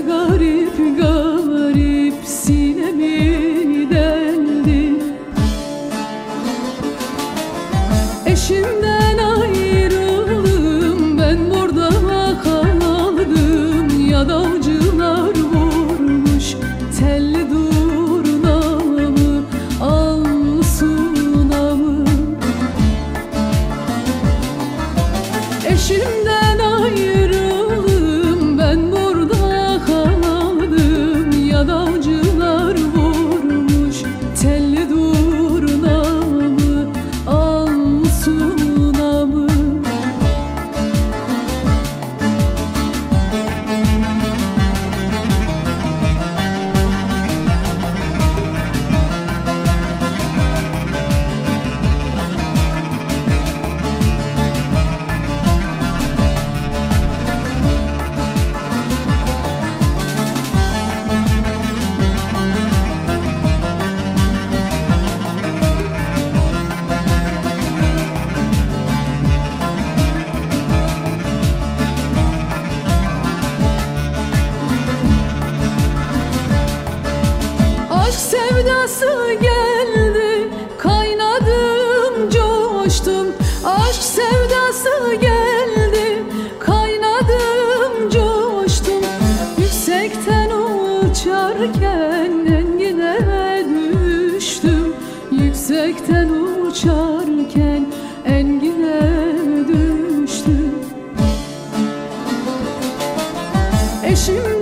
Garip garip sinemin deldi. Eşimden ayrıldım ben burada kaldım. Ya da avcılar vurmuş telli durnamı Al sunamı Eşimden ayrıldım rengine düştüm. Yüksekten uçarken engine düştüm. Eşim